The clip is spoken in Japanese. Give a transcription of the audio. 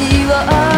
を